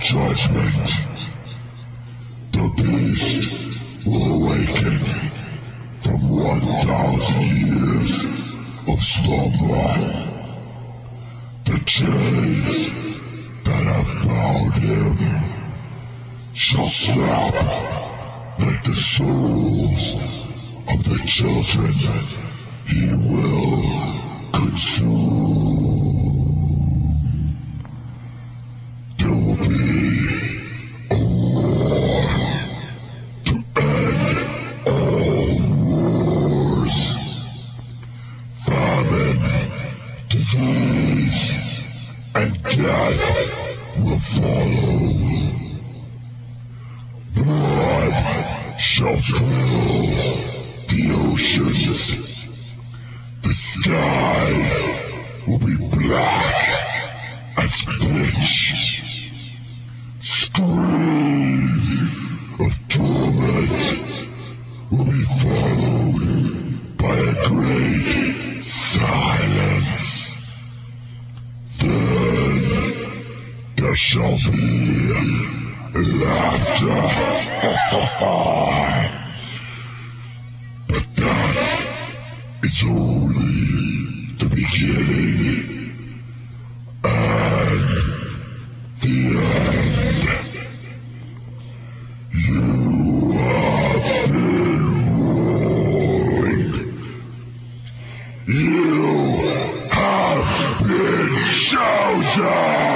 judgment. The beast will awaken from 1,000 years of slumber. The chains that have bound him shall snap like the souls of the children he will consume. Disease, and death will follow. Blood shall fill the oceans. The sky will be black as pitch. Screams of torment will be followed by a great there shall be laughter. but that is only the beginning and the end. You have been warned. You have been chosen!